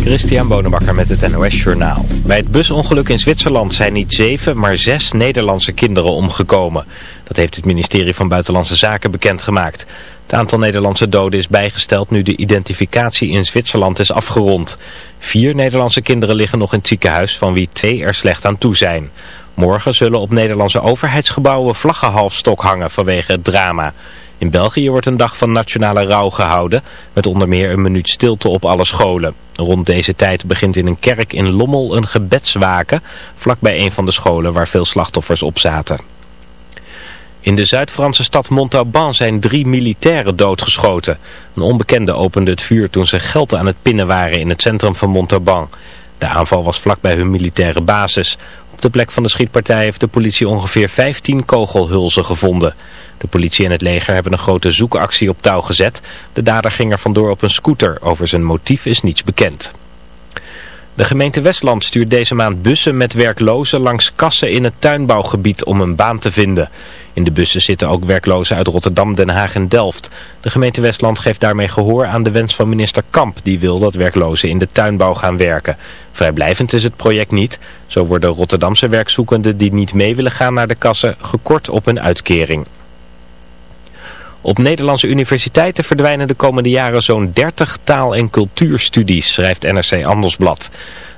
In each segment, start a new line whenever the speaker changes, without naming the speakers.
Christian Bonenbakker met het NOS Journaal. Bij het busongeluk in Zwitserland zijn niet zeven, maar zes Nederlandse kinderen omgekomen. Dat heeft het ministerie van Buitenlandse Zaken bekendgemaakt. Het aantal Nederlandse doden is bijgesteld nu de identificatie in Zwitserland is afgerond. Vier Nederlandse kinderen liggen nog in het ziekenhuis, van wie twee er slecht aan toe zijn. Morgen zullen op Nederlandse overheidsgebouwen vlaggen halfstok hangen vanwege het drama. In België wordt een dag van nationale rouw gehouden, met onder meer een minuut stilte op alle scholen. Rond deze tijd begint in een kerk in Lommel een gebedswaken, vlakbij een van de scholen waar veel slachtoffers op zaten. In de Zuid-Franse stad Montauban zijn drie militairen doodgeschoten. Een onbekende opende het vuur toen ze geld aan het pinnen waren in het centrum van Montauban. De aanval was vlakbij hun militaire basis. Op de plek van de schietpartij heeft de politie ongeveer 15 kogelhulzen gevonden. De politie en het leger hebben een grote zoekactie op touw gezet. De dader ging er vandoor op een scooter. Over zijn motief is niets bekend. De gemeente Westland stuurt deze maand bussen met werklozen langs kassen in het tuinbouwgebied om een baan te vinden. In de bussen zitten ook werklozen uit Rotterdam, Den Haag en Delft. De gemeente Westland geeft daarmee gehoor aan de wens van minister Kamp. Die wil dat werklozen in de tuinbouw gaan werken. Vrijblijvend is het project niet. Zo worden Rotterdamse werkzoekenden die niet mee willen gaan naar de kassen gekort op hun uitkering. Op Nederlandse universiteiten verdwijnen de komende jaren zo'n 30 taal- en cultuurstudies, schrijft NRC Handelsblad.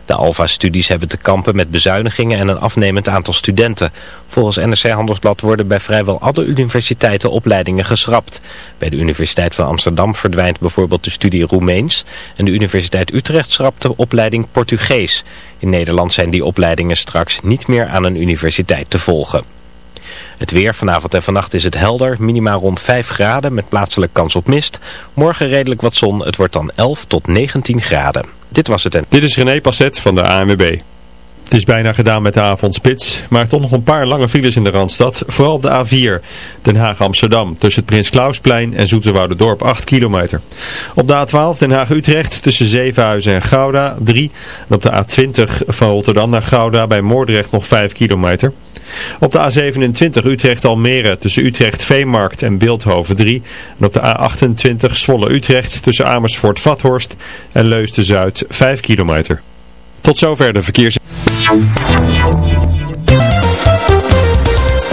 De Alfa-studies hebben te kampen met bezuinigingen en een afnemend aantal studenten. Volgens NRC Handelsblad worden bij vrijwel alle universiteiten opleidingen geschrapt. Bij de Universiteit van Amsterdam verdwijnt bijvoorbeeld de studie Roemeens en de Universiteit Utrecht schrapt de opleiding Portugees. In Nederland zijn die opleidingen straks niet meer aan een universiteit te volgen. Het weer vanavond en vannacht is het helder, minimaal rond 5 graden met plaatselijk kans op mist. Morgen redelijk wat zon, het wordt dan 11 tot 19 graden. Dit was het en...
Dit is René Passet van de ANWB. Het is bijna gedaan met de avondspits, maar toch nog een paar lange files in de Randstad. Vooral op de A4, Den Haag-Amsterdam, tussen het Prins Klausplein en Dorp 8 kilometer. Op de A12 Den Haag-Utrecht, tussen Zevenhuizen en Gouda 3. En op de A20 van Rotterdam naar Gouda bij Moordrecht nog 5 kilometer. Op de A27 Utrecht-Almere tussen Utrecht-Veemarkt en Beeldhoven 3. En op de A28 Zwolle-Utrecht tussen Amersfoort-Vathorst en Leusden-Zuid 5 kilometer. Tot zover de verkeers...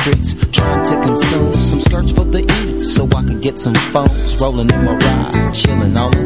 Streets trying to consume some skirts for the E, so I could get some phones rolling in my ride, chilling all alone.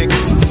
I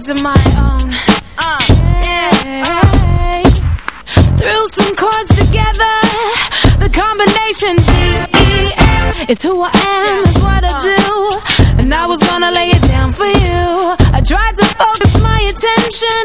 words of my own. Uh, yeah, I threw some chords together. The combination D E F is who I am, is what I do, and I was gonna lay it down for you. I tried to focus my attention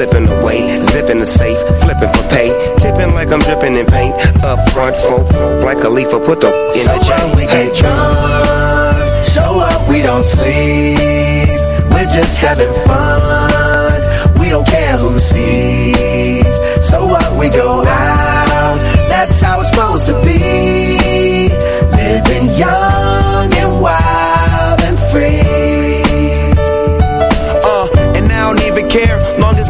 away. Zipping the safe, flipping for pay. Tipping like I'm dripping in paint. Up front, folk, like a leaf, put the in
So
a
what
chain.
we get drunk, so what we don't sleep. We're just having fun, we don't care who sees. So what we go out, that's how it's supposed to be. Living young and wild and free.
Uh, and I don't even care.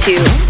To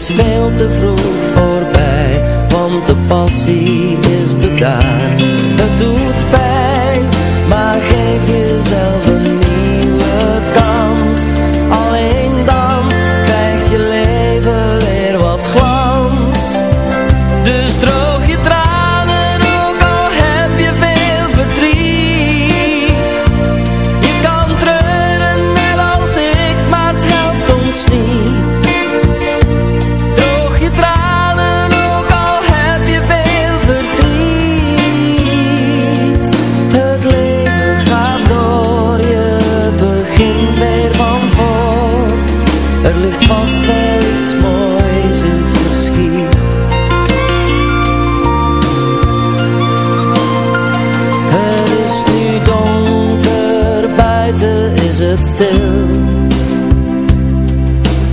is veel te vroeg voorbij, want de passie is bedaard. Het doet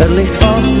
er ligt vast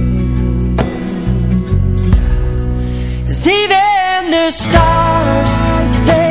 the stars,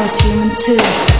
Was human too.